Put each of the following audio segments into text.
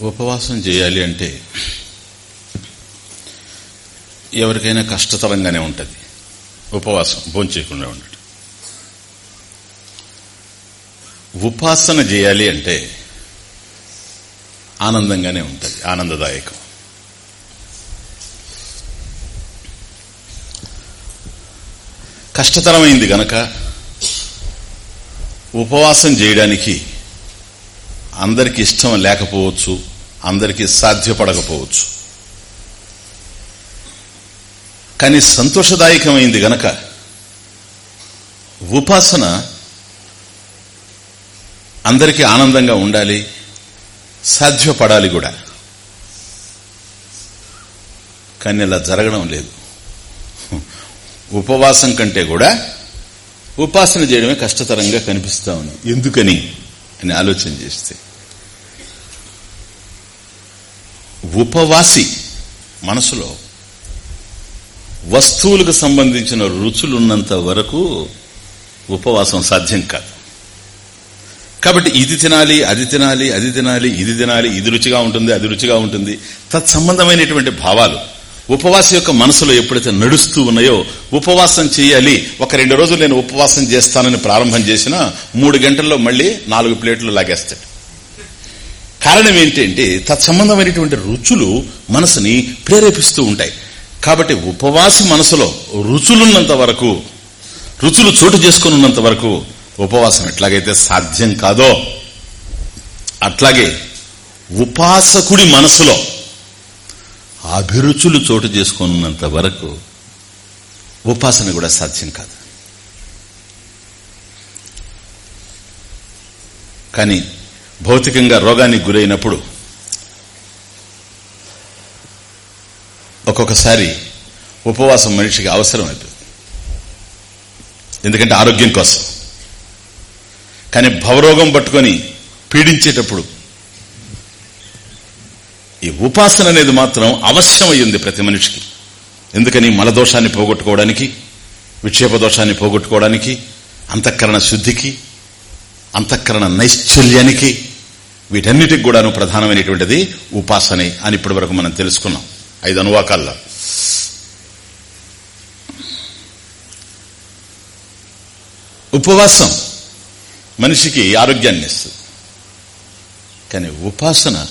ఉపవాసం చేయాలి అంటే ఎవరికైనా కష్టతరంగానే ఉంటుంది. ఉపవాసం భోంచేయకుండా ఉండటం. ఉపాసన చేయాలి అంటే ఆనందంగానే ఉంటుంది ఆనందదాయకం. కష్టతరమైంది గనక ఉపవాసం చేయడానికి అందరికి ఇష్టం లేకపోవచ్చు అందరికీ సాధ్యపడకపోవచ్చు. కానీ సంతోషదాయకమైంది గనక ఉపాసన అందరికీ ఆనందంగా ఉండాలి సాధ్యపడాలి కూడా. కానీ అలా జరగడం లేదు. ఉపవాసం కంటే కూడా ఉపాసన చేయడమే కష్టతరంగా కనిపిస్తా ఉంది. ఎందుకని? అని ఆలోచన చేస్తే. ఉపవాసి మనసులో వస్తువులకు సంబంధించిన రుచులున్నంత వరకు ఉపవాసం సాధ్యం కాదు. కాబట్టి ఇది తినాలి అది తినాలి అది తినాలి ఇది తినాలి ఇది రుచిగా ఉంటుంది అది రుచిగా ఉంటుంది. తత్సంబంధమైనటువంటి భావాలు ఉపవాస యొక్క మనసులో ఎప్పుడైతే నడుస్తూ ఉన్నాయో ఉపవాసం చేయాలి. ఒక రెండు రోజులు నేను ఉపవాసం చేస్తానని ప్రారంభం చేసినా మూడు గంటల్లో మళ్ళీ నాలుగు ప్లేట్లు లాగేస్తాడు. కారణం ఏంటంటే తత్సంబంధమైనటువంటి రుచులు మనసుని ప్రేరేపిస్తూ ఉంటాయి. కాబట్టి ఉపవాసి మనసులో రుచులున్నంత వరకు రుచులు చోటు చేసుకున్నంత వరకు ఉపవాసం ఎట్లాగైతే సాధ్యం కాదో అట్లాగే ఉపాసకుడి మనసులో అభిరుచులు చోటు చేసుకున్నంత వరకు ఉపాసన కూడా సాధ్యం కాదు. కానీ భౌతికంగా రోగానికి గురైనప్పుడు ఒక్కొక్కసారి ఉపవాసం మనిషికి అవసరం అవుతుంది ఎందుకంటే ఆరోగ్యం కోసం. కానీ భవరోగం పట్టుకొని పీడించేటప్పుడు ఈ ఉపాసన అనేది మాత్రం అవశ్యమయ్యింది ప్రతి మనిషికి. ఎందుకని మలదోషాన్ని పోగొట్టుకోవడానికి విక్షేప దోషాన్ని పోగొట్టుకోవడానికి అంతఃకరణ శుద్ధికి అంతఃకరణ నైశ్చల్యానికి వీటన్నిటికి కూడాను ప్రధానమైనటువంటిది ఉపాసనే అని ఇప్పటి వరకు మనం తెలుసుకున్నాం. ఐదు అనువాకాల్లో. ఉపవాసం మనిషికి ఆరోగ్యాన్ని ఇస్తుంది. కానీ ఉపాసన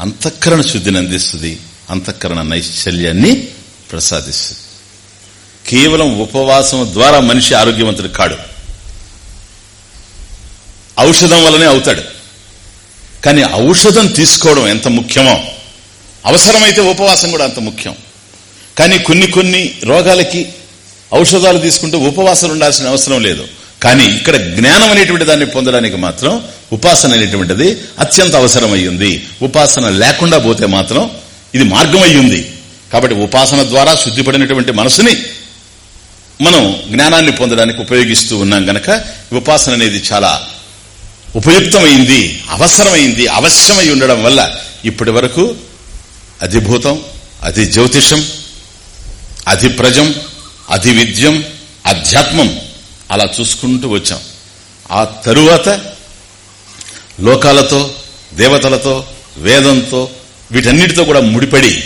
అంతఃకరణ శుద్ధిని అందిస్తుంది అంతఃకరణ నైశ్చల్యాన్ని ప్రసాదిస్తుంది. కేవలం ఉపవాసం ద్వారా మనిషి ఆరోగ్యవంతుడు కాడు. ఔషధం వల్లనే అవుతాడు. కానీ ఔషధం తీసుకోవడం ఎంత ముఖ్యమో? అవసరమైతే ఉపవాసం కూడా అంత ముఖ్యం. కానీ కొన్ని కొన్ని రోగాలకి ఔషధాలు తీసుకుంటూ ఉపవాసాలు ఉండాల్సిన అవసరం లేదు. కానీ ఇక్కడ జ్ఞానం అనేటువంటి దాన్ని పొందడానికి మాత్రం ఉపాసన అనేటువంటిది అత్యంత అవసరమయ్యింది. ఉపాసన లేకుండా పోతే మాత్రం ఇది మార్గం అయ్యింది కాబట్టి ఉపాసన ద్వారా శుద్ధిపడినటువంటి మనసుని మనం జ్ఞానాన్ని పొందడానికి ఉపయోగిస్తూ ఉన్నాం గనక ఉపాసన అనేది చాలా ఉపయుక్తమైంది అవసరమైంది అవశ్యమై ఉండడం వల్ల ఇప్పటి వరకు అధిభూతం అధి జ్యోతిషం అది ప్రజం అధి విద్యం అధ్యాత్మం అలా చూసుకుంటూ వచ్చాం. ఆ తరువాత లోకాలతో దేవతలతో వేదంతో వీటన్నిటితో కూడా ముడిపడి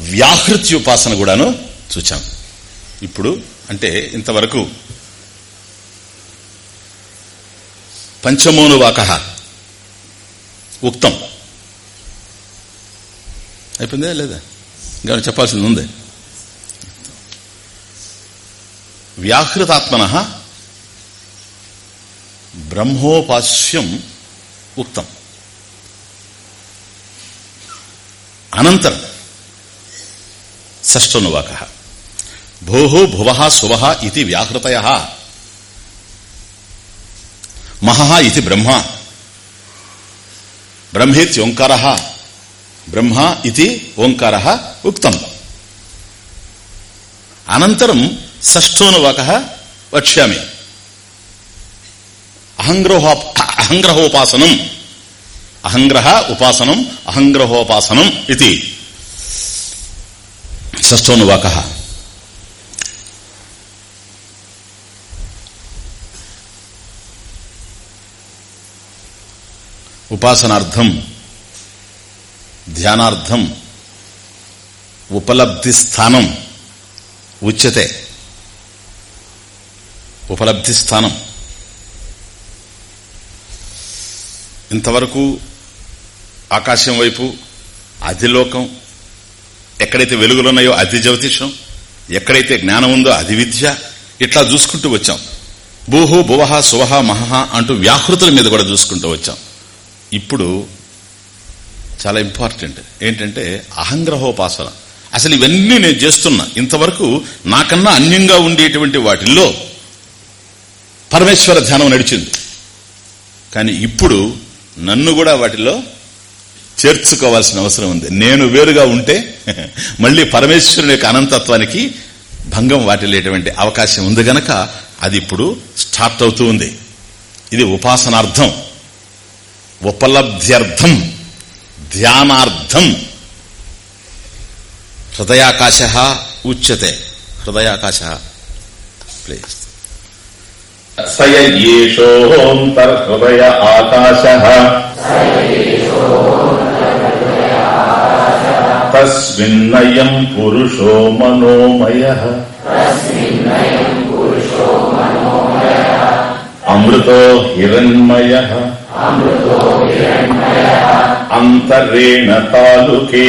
వ్యాహృత్యుపాసన కూడాను చూచాం. ఇప్పుడు అంటే ఇంతవరకు పంచమోనువాక ఉక్తం. అయిపోయిందా లేదా? ఇంకా చెప్పాల్సింది ఉంది? వ్యాహృతాత్మన బ్రహ్మోపాస్యం ఉక్తం. అనంతరం షష్టనువాక భో భువ శువ ఇది వ్యాహృతయ. మహ ఇది బ్రహ్మ. బ్రహ్మేత్యోంకార బ్రహ్మ ఇది ఓంకార ఉక్తం. అనంతరం షష్ఠోనువాక వక్ష్యామి. అహంగ్రహో అహంగ్రహోపాసనం. అహంగ్రహ ఉపాసనం అహంగ్రహోపాసనం ఇది. షష్ఠోనువాక. ఉపాసనార్థం ధ్యానార్థం ఉపలబ్ధి స్థానం ఉచ్యతే. ఉపలబ్ధి స్థానం. ఇంతవరకు ఆకాశం వైపు అధిలోకం ఎక్కడైతే వెలుగులున్నాయో అది జ్యోతిషం ఎక్కడైతే జ్ఞానం ఉందో అది విద్య ఇట్లా చూసుకుంటూ వచ్చాం. భూహు భువహ సువహ మహహ అంటూ వ్యాహృతుల మీద కూడా చూసుకుంటూ వచ్చాం. ఇప్పుడు చాలా ఇంపార్టెంట్. ఏంటంటే అహంగ్రహోపాసన. అసలు ఇవన్నీ నేను చేస్తున్నా. ఇంతవరకు నాకన్నా అన్యంగా ఉండేటువంటి వాటిల్లో పరమేశ్వర ధ్యానం నడిచింది. కానీ ఇప్పుడు నన్ను కూడా వాటిలో చేర్చుకోవాల్సిన అవసరం ఉంది. నేను వేరుగా ఉంటే మళ్ళీ పరమేశ్వరుని యొక్క అనంతత్వానికి భంగం వాటిల్లేటువంటి అవకాశం ఉంది గనక అది ఇప్పుడు స్టార్ట్ అవుతూ ఉంది. ఇది ఉపాసనార్థం. ఉపలబ్ధ్యర్థం ధ్యానార్థం హృదయాకాశ ఉచ్యతే హృదయాకాశ ప్లీజ్ సయేషోంతర్హృదయ ఆకాశ తస్మిన్నయం పురుషో మనోమయ అమృతో హిరణ్మయ అంతరేణ తాలుకే.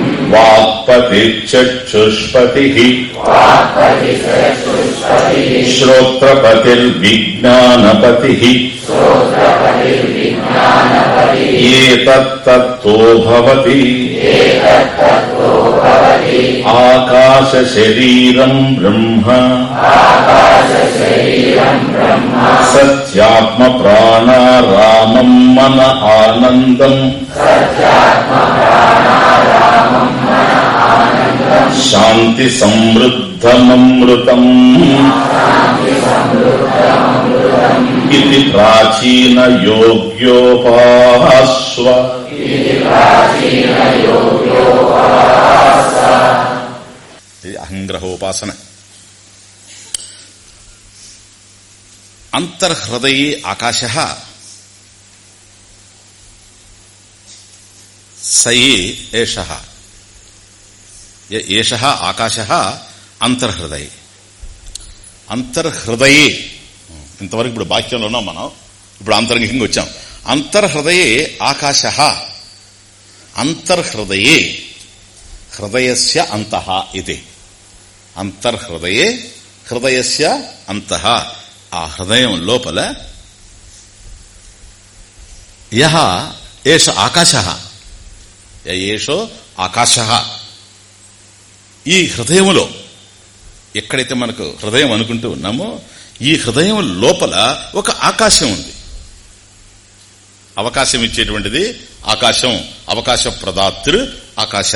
చక్షుష్పతి శ్రోత్రపతిర్విజ్ఞానపతి ఏతత్తో భవతి ఆకాశ శరీరం బ్రహ్మ సత్యాత్మ ప్రాణారామం మన ఆనందం శాంతి సమృద్ధమృతం ఇది ప్రాచీన యోగ్యోపాస్వ ఇది అహంగ్రహోపాసన. అంతర్హృదయే ఆకాశ. సయే ఏష. ఏష ఆకాశ అంతర్హృదయ. అంతర్హృదయే. ఇంతవరకు ఇప్పుడు వాక్యంలో ఉన్నాం మనం. ఇప్పుడు అంతరంగికంగా వచ్చాం. అంతర్హృదయే ఆకాశ. అంతర్హృదయే. హృదయస్య అంత ఇది. అంతర్హృదయే హృదయస్య అంత. ఆ హృదయం లోపల యహ ఏష ఆకాశ. ఏషో ఆకాశ. ఈ హృదయములో ఎక్కడైతే మనకు హృదయం అనుకుంటూ ఉన్నామో ఈ హృదయం లోపల ఒక ఆకాశం ఉంది. అవకాశం ఇచ్చేటువంటిది ఆకాశం అవకాశ ప్రదాతృ ఆకాశ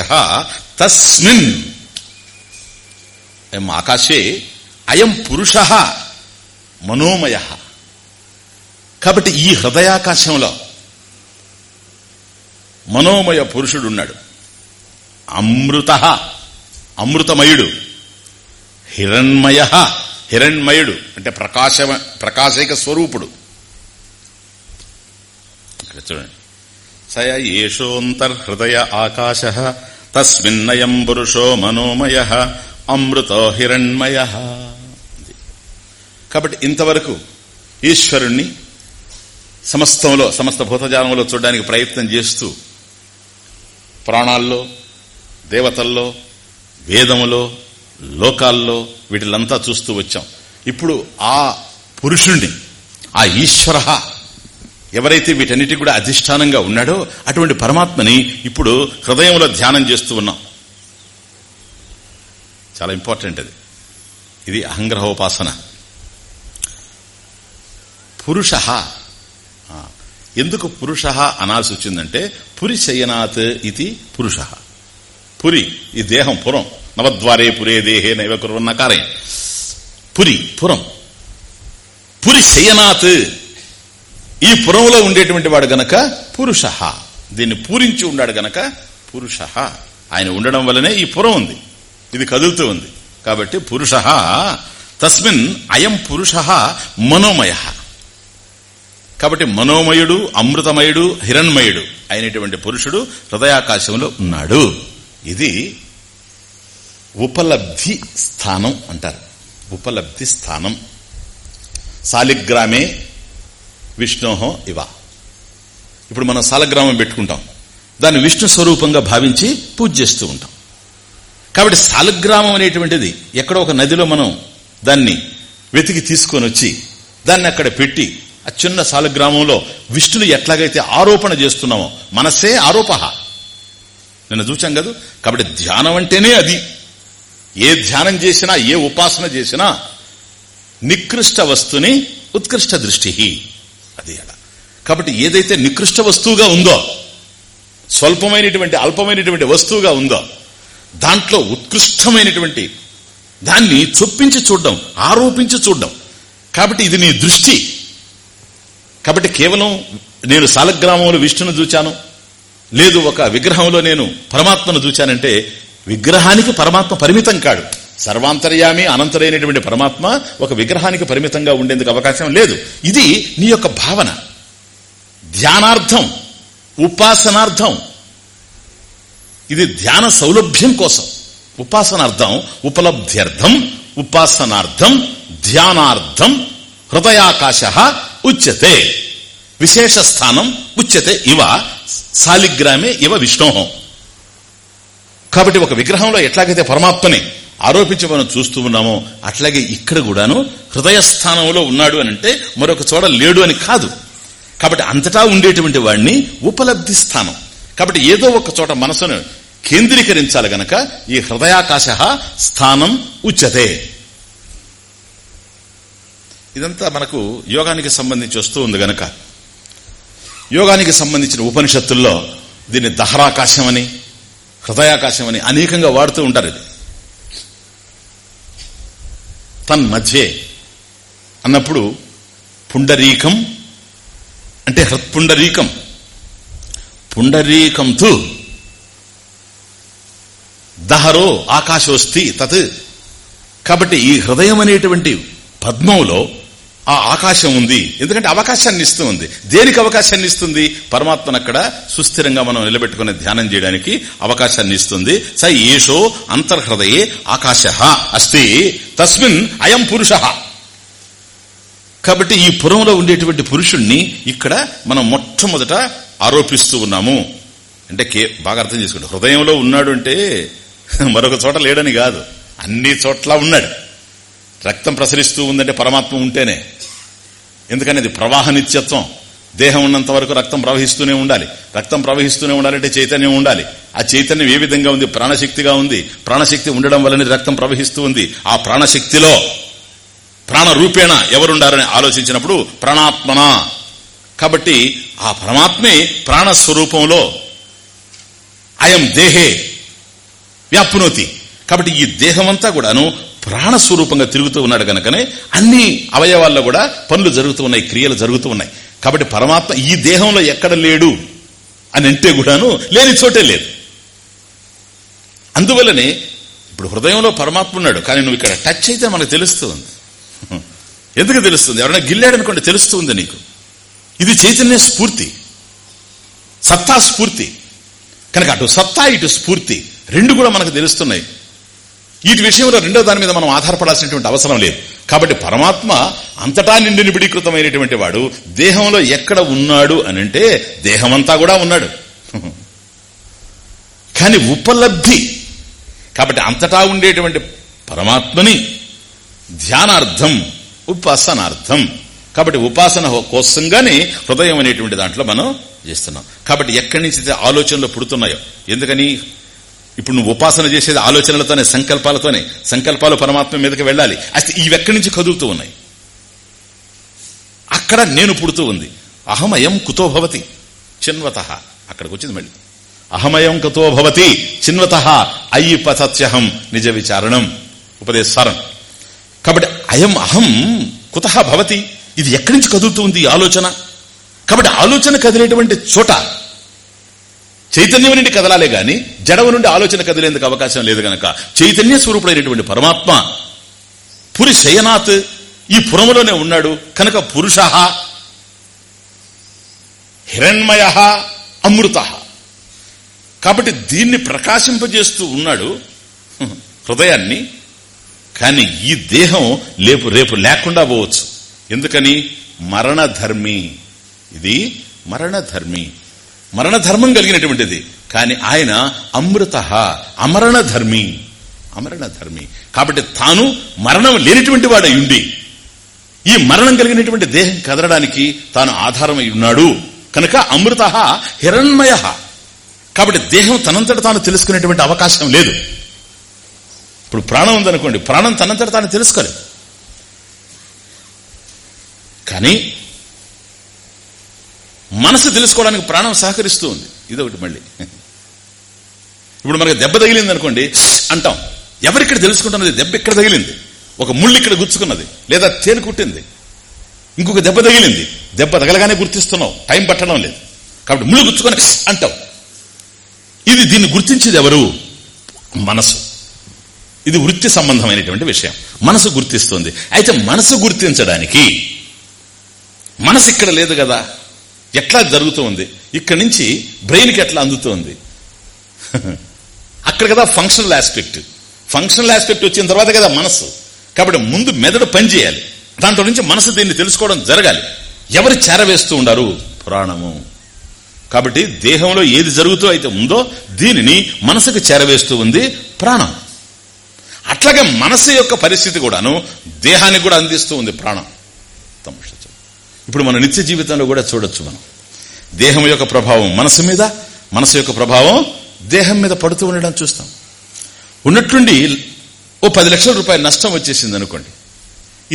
తస్మిన్. ఎం ఆకాశే? అయం పురుష మనోమయ. కాబట్టి ఈ హృదయాకాశంలో మనోమయ పురుషుడున్నాడు అమృత అమృతమయుడు. హిరణ్మయ హిరణ్మయుడు అంటే ప్రకాశ ప్రకాశైక స్వరూపుడు. చూడండి. సయ ఏషోంతర్హృదయ ఆకాశ తస్మిన్నయం పురుషో మనోమయ అమృతో హిరణ్మయ. కాబట్టి ఇంతవరకు ఈశ్వరుణ్ణి సమస్తంలో సమస్త భూతజాలంలో చూడడానికి ప్రయత్నం చేస్తూ ప్రాణాల్లో దేవతల్లో వేదములో లోకాల్లో వీటిలంతా చూస్తూ వచ్చాం. ఇప్పుడు ఆ పురుషుణ్ణి ఆ ఈశ్వర ఎవరైతే వీటన్నిటి కూడా అధిష్టానంగా ఉన్నాడో అటువంటి పరమాత్మని ఇప్పుడు హృదయంలో ధ్యానం చేస్తూ ఉన్నాం. చాలా ఇంపార్టెంట్ అది. ఇది అహంగ్రహోపాసన. పురుష ఎందుకు పురుష అనాల్సి వచ్చిందంటే పురిశయనాథ్ ఇది పురుష. పురి ఈ దేహం పురం. నవద్వారే పురే దేహే నైవ కుర్వన్నకారే పురి పురం. పురి శయనాత్. ఈ పురంలో ఉండేటువంటి వాడు గనక పురుష. దీన్ని పూరించి ఉన్నాడు గనక పురుష. ఆయన ఉండడం వల్లనే ఈ పురం ఉంది. ఇది కదులుతూ ఉంది. కాబట్టి పురుష తస్మిన్ అయం పురుష మనోమయ. కాబట్టి మనోమయుడు అమృతమయుడు హిరణ్మయుడు అయినటువంటి పురుషుడు హృదయాకాశంలో ఉన్నాడు. ఇది ఉపలబ్ధి స్థానం అంటారు. ఉపలబ్ధి స్థానం. సాలిగ్రామే విష్ణోహో ఇవ. ఇప్పుడు మనం సాలగ్రామం పెట్టుకుంటాం. దాన్ని విష్ణు స్వరూపంగా భావించి పూజ చేస్తూ ఉంటాం. కాబట్టి సాలగ్రామం అనేటువంటిది ఎక్కడో ఒక నదిలో మనం దాన్ని వెతికి తీసుకొని వచ్చి దాన్ని అక్కడ పెట్టి ఆ చిన్న సాలగ్రామంలో విష్ణుని ఎట్లాగైతే ఆరోపణ చేస్తున్నామో మనసే ఆరోపహ. నిన్న చూచాం కదా? కాబట్టి ధ్యానం అంటేనే అది. ఏ ధ్యానం చేసినా ఏ ఉపాసన చేసినా నికృష్ట వస్తుని ఉత్కృష్ట దృష్టి. అది కాబట్టి ఏదైతే నికృష్ట వస్తువుగా ఉందో స్వల్పమైనటువంటి అల్పమైనటువంటి వస్తువుగా ఉందో దాంట్లో ఉత్కృష్టమైనటువంటి దాన్ని చొప్పించి చూడడం ఆరోపించి చూడడం. కాబట్టి ఇది నీ దృష్టి. కాబట్టి కేవలం నేను సాలగ్రామంలో విష్ణును చూచాను. లేదు ఒక విగ్రహంలో నేను పరమాత్మను చూచానంటే విగ్రహానికి పరమాత్మ పరిమితం కాడు. సర్వాంతర్యామి అనంతరైనటువంటి పరమాత్మ ఒక విగ్రహానికి పరిమితంగా ఉండేందుకు అవకాశం లేదు. ఇది నీ యొక్క భావన. ధ్యానార్థం ఉపాసనార్థం. ఇది ధ్యాన సౌలభ్యం కోసం. ఉపాసనార్థం ఉపలబ్ధ్యర్థం ఉపాసనార్థం ధ్యానార్థం హృదయాకాశ ఉచ్యతే. విశేష స్థానం ఉచ్యతే. ఇవ సాలిగ్రామే ఇవ విష్ణోహం కాబట్టి ఒక విగ్రహంలో ఎట్లాగైతే పరమాత్మని ఆరోపించి మనం చూస్తూ ఉన్నామో అట్లాగే ఇక్కడ కూడాను హృదయస్థానంలో ఉన్నాడు అని అంటే మరొక చోట లేడు అని కాదు. కాబట్టి అంతటా ఉండేటువంటి వాడిని ఉపలబ్ధి స్థానం. కాబట్టి ఏదో ఒక చోట మనసును కేంద్రీకరించాలి గనక ఈ హృదయాకాశ స్థానం ఉచ్యతే. ఇదంతా మనకు యోగానికి సంబంధించి వస్తూ ఉంది గనక. యోగానికి సంబంధించిన ఉపనిషత్తుల్లో దీన్ని దహరాకాశం అని హృదయాకాశం అని అనేకంగా వాడుతూ ఉంటారు ఇది. తన్మధ్యే అన్నప్పుడు పుండరీకం అంటే హృత్పుండరీకం. పుండరీకంతు దహరో ఆకాశోస్తి తత్. కాబట్టి ఈ హృదయం అనేటువంటి పద్మంలో ఆ ఆకాశం ఉంది. ఎందుకంటే అవకాశాన్ని ఇస్తూ ఉంది. దేనికి అవకాశాన్ని ఇస్తుంది? పరమాత్మను అక్కడ సుస్థిరంగా మనం నిలబెట్టుకుని ధ్యానం చేయడానికి అవకాశాన్ని ఇస్తుంది. స ఏషో అంతర్హృదయే ఆకాశ అస్తి. తస్మిన్ అయం పురుష. కాబట్టి ఈ పురంలో ఉండేటువంటి పురుషుణ్ణి ఇక్కడ మనం మొట్టమొదట ఆరోపిస్తూ ఉన్నాము. అంటే కే బాగా అర్థం చేసుకోండి. హృదయంలో ఉన్నాడు అంటే మరొక చోట లేడని కాదు. అన్ని చోట్ల ఉన్నాడు. రక్తం ప్రసరిస్తూ ఉందంటే పరమాత్మ ఉంటేనే. ఎందుకని అది ప్రవాహ నిత్యత్వం. దేహం ఉన్నంత వరకు రక్తం ప్రవహిస్తూనే ఉండాలి. రక్తం ప్రవహిస్తూనే ఉండాలంటే చైతన్యం ఉండాలి. ఆ చైతన్యం ఏ విధంగా ఉంది? ప్రాణశక్తిగా ఉంది. ప్రాణశక్తి ఉండడం వల్లనే రక్తం ప్రవహిస్తూ ఉంది. ఆ ప్రాణశక్తిలో ప్రాణ రూపేణ ఎవరుండారని ఆలోచించినప్పుడు ప్రాణాత్మన? కాబట్టి ఆ పరమాత్మే ప్రాణస్వరూపంలో అయం దేహే వ్యాప్నోతి. కాబట్టి ఈ దేహమంతా కూడాను ప్రాణస్వరూపంగా తిరుగుతూ ఉన్నాడు గనకనే అన్ని అవయవాల్లో కూడా పనులు జరుగుతూ ఉన్నాయి క్రియలు జరుగుతూ ఉన్నాయి. కాబట్టి పరమాత్మ ఈ దేహంలో ఎక్కడ లేడు అని అంటే కూడాను లేని చోటే లేదు. అందువల్లనే ఇప్పుడు హృదయంలో పరమాత్మ ఉన్నాడు కానీ నువ్వు ఇక్కడ టచ్ అయితే మనకు తెలుస్తుంది. ఎందుకు తెలుస్తుంది? ఎవరైనా గిల్లాడనుకోండి తెలుస్తుంది నీకు. ఇది చైతన్య స్ఫూర్తి. సత్తా స్ఫూర్తి. కనుక అటు సత్తా ఇటు స్ఫూర్తి రెండు కూడా మనకు తెలుస్తున్నాయి. వీటి విషయంలో రెండో దాని మీద మనం ఆధారపడాల్సినటువంటి అవసరం లేదు. కాబట్టి పరమాత్మ అంతటా నిండి నిబిడీకృతమైనటువంటి వాడు. దేహంలో ఎక్కడ ఉన్నాడు అని అంటే దేహమంతా కూడా ఉన్నాడు. కానీ ఉపలబ్ధి. కాబట్టి అంతటా ఉండేటువంటి పరమాత్మని ధ్యానార్థం ఉపాసనార్థం. కాబట్టి ఉపాసన కోసంగానే హృదయం అనేటువంటి దాంట్లో మనం చేస్తున్నాం. కాబట్టి ఎక్కడి నుంచి ఆలోచనలు పుడుతున్నాయో ఎందుకని? ఇప్పుడు నువ్వు ఉపాసన చేసేది ఆలోచనలతోనే సంకల్పాలతోనే సంకల్పాలు పరమాత్మ మీదకి వెళ్ళాలి. అయితే ఇవి ఎక్కడి నుంచి కదులుతూ ఉన్నాయి? అక్కడ నేను పుడుతూ ఉంది. అహమయం కుతో భవతి చిన్వత. అక్కడికి వచ్చింది మళ్ళీ. అహమయం కుతో భవతి చిన్వత. అయ్యి పతత్యహం నిజ విచారణం. ఉపదేశారం. కాబట్టి అయం అహం కుత భవతి. ఇది ఎక్కడి నుంచి కదులుతూ ఉంది ఈ ఆలోచన? కాబట్టి ఆలోచన కదిలేటువంటి చోట చైతన్యం నుండి కదలాలే గాని జడవ నుండి ఆలోచన కదిలేందుకు అవకాశం లేదు గనక చైతన్య స్వరూపుడైనటువంటి పరమాత్మ పురి శయనాథ్ ఈ పురములోనే ఉన్నాడు. కనుక పురుష హిరణ్మయ అమృత. కాబట్టి దీన్ని ప్రకాశింపజేస్తూ ఉన్నాడు హృదయాన్ని. కానీ ఈ దేహం లేపు రేపు లేకుండా పోవచ్చు. ఎందుకని? మరణధర్మి. ఇది మరణధర్మి. మరణధర్మం కలిగినటువంటిది. కానీ ఆయన అమృత అమరణధర్మి అమరణధర్మి. కాబట్టి తాను మరణం లేనిటువంటి వాడై ఉండి ఈ మరణం కలిగినటువంటి దేహం కదలడానికి తాను ఆధారమై ఉన్నాడు. కనుక అమృత హిరణ్మయ. కాబట్టి దేహం తనంతట తాను తెలుసుకునేటువంటి అవకాశం లేదు. ఇప్పుడు ప్రాణం ఉందనుకోండి ప్రాణం తనంతట తాను తెలుసుకోలేదు. కానీ మనసు తెలుసుకోవడానికి ప్రాణం సహకరిస్తూ ఉంది. ఇదొకటి మళ్ళీ. ఇప్పుడు మనకి దెబ్బ తగిలింది అనుకోండి అంటాం. ఎవరిక్కడ తెలుసుకుంటున్నది? దెబ్బ ఇక్కడ తగిలింది. ఒక ముళ్ళు ఇక్కడ గుచ్చుకున్నది. లేదా తేలు కుట్టింది. ఇంకొక దెబ్బ తగిలింది. దెబ్బ తగలగానే గుర్తిస్తున్నావు. టైం పట్టడం లేదు. కాబట్టి ముళ్ళు గుచ్చుకొని అంటావు ఇది దీన్ని గుర్తించేది ఎవరు? మనసు. ఇది వృత్తి సంబంధమైనటువంటి విషయం. మనసు గుర్తిస్తుంది. అయితే మనసు గుర్తించడానికి మనసు ఇక్కడ లేదు కదా. ఎట్లా జరుగుతూ ఉంది? ఇక్కడి నుంచి బ్రెయిన్కి ఎట్లా అందుతుంది? అక్కడ కదా ఫంక్షనల్ ఆస్పెక్ట్ ఫంక్షనల్ ఆస్పెక్ట్ వచ్చిన తర్వాత కదా మనసు కాబట్టి ముందు మెదడు పనిచేయాలి దాంట్లో నుంచి మనసు దీన్ని తెలుసుకోవడం జరగాలి. ఎవరు చేరవేస్తూ ఉండారు? పురాణము. కాబట్టి దేహంలో ఏది జరుగుతూ అయితే ఉందో దీనిని మనసుకు చేరవేస్తూ ఉంది ప్రాణం. అట్లాగే మనసు యొక్క పరిస్థితి కూడాను దేహానికి కూడా అందిస్తూ ఉంది ప్రాణం. తమ ఇప్పుడు మన నిత్య జీవితంలో కూడా చూడొచ్చు మనం. దేహం యొక్క ప్రభావం మనసు మీద మనసు యొక్క ప్రభావం దేహం మీద పడుతూ ఉండడం చూస్తాం. ఉన్నట్టుండి ఓ పది లక్షల రూపాయల నష్టం వచ్చేసింది అనుకోండి.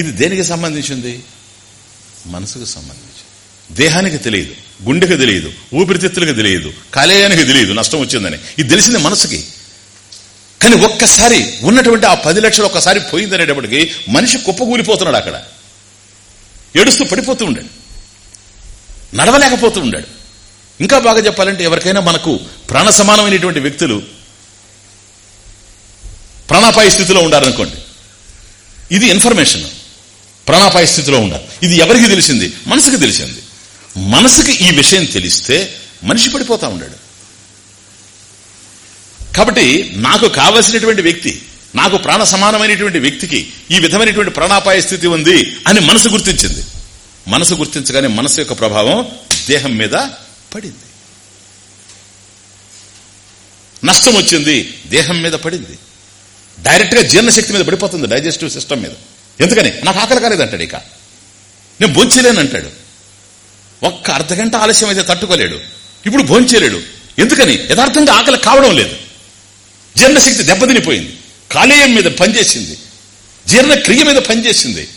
ఇది దేనికి సంబంధించింది? మనసుకు సంబంధించి దేహానికి తెలియదు గుండెకి తెలియదు ఊపిరితిత్తులకు తెలియదు కాలేయానికి తెలియదు నష్టం వచ్చిందని. ఇది తెలిసింది మనసుకి. కానీ ఒక్కసారి ఉన్నటువంటి ఆ పది లక్షలు ఒక్కసారి పోయిందనేటప్పటికి మనిషి కుప్పకూలిపోతున్నాడు అక్కడ. ఏడుస్తూ పడిపోతూ ఉండాడు. నడవలేకపోతూ ఉండాడు. ఇంకా బాగా చెప్పాలంటే ఎవరికైనా మనకు ప్రాణ సమానమైనటువంటి వ్యక్తులు ప్రాణాపాయ స్థితిలో ఉండాలనుకోండి ఇది ఇన్ఫర్మేషన్. ప్రాణాపాయ స్థితిలో ఉండాలి. ఇది ఎవరికి తెలిసింది? మనసుకి తెలిసింది. మనసుకి ఈ విషయం తెలిస్తే మనిషి పడిపోతా ఉన్నాడు కాబట్టి నాకు కావలసినటువంటి వ్యక్తి నాకు ప్రాణ సమానమైనటువంటి వ్యక్తికి ఈ విధమైనటువంటి ప్రాణాపాయ స్థితి ఉంది అని మనసు గుర్తించింది. మనసు గుర్తించగానే మనసు యొక్క ప్రభావం దేహం మీద పడింది. నష్టం వచ్చింది దేహం మీద పడింది. డైరెక్ట్గా జీర్ణశక్తి మీద పడిపోతుంది డైజెస్టివ్ సిస్టమ్ మీద. ఎందుకని? నాకు ఆకలి కాలేదంటాడు ఇక. నేను భోంచలేను అంటాడు ఒక్క అర్ధగంట ఆలస్యం అయితే తట్టుకోలేడు. ఇప్పుడు భోంచేలేడు ఎందుకని? యథార్థంగా ఆకలి కావడం లేదు. జీర్ణశక్తి దెబ్బతినిపోయింది. కాలేయం మీద పనిచేసింది. జీర్ణక్రియ మీద పనిచేసింది.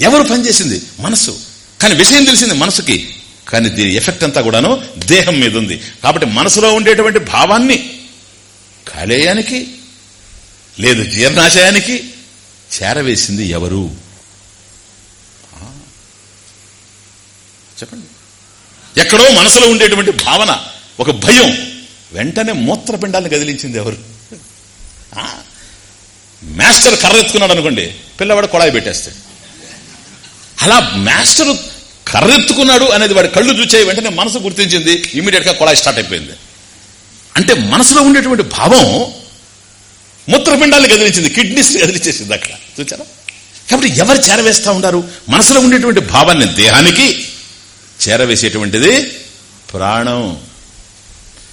ఎవరు పనిచేసింది? మనసు. కానీ విషయం తెలిసింది మనసుకి. కానీ దీని ఎఫెక్ట్ అంతా కూడాను దేహం మీద ఉంది. కాబట్టి మనసులో ఉండేటువంటి భావాన్ని కాలేయానికి లేదు జీర్ణాశయానికి చేరవేసింది ఎవరు? ఆ. చెప్పండి. ఎక్కడో మనసులో ఉండేటువంటి భావన ఒక భయం వెంటనే మూత్రపిండాలను కదిలించింది ఎవరు? ఆ. మాస్టర్ కర్ర ఎత్తుకున్నాడు అనుకోండి పిల్లవాడు కొడాయి పెట్టేస్తాడు. అలా మాస్టర్ కర్రెత్తుకున్నాడు అనేది వాడి కళ్ళు చూచే వెంటనే మనసు గుర్తించింది ఇమీడియట్గా కొడాయి స్టార్ట్ అయిపోయింది. అంటే మనసులో ఉండేటువంటి భావం మూత్రపిండాలు కదిలించింది కిడ్నీస్ కదిలించేసింది అక్కడ. చూచారా? కాబట్టి ఎవరు చేరవేస్తా ఉన్నారు? మనసులో ఉండేటువంటి భావాన్ని దేహానికి చేరవేసేటువంటిది ప్రాణం.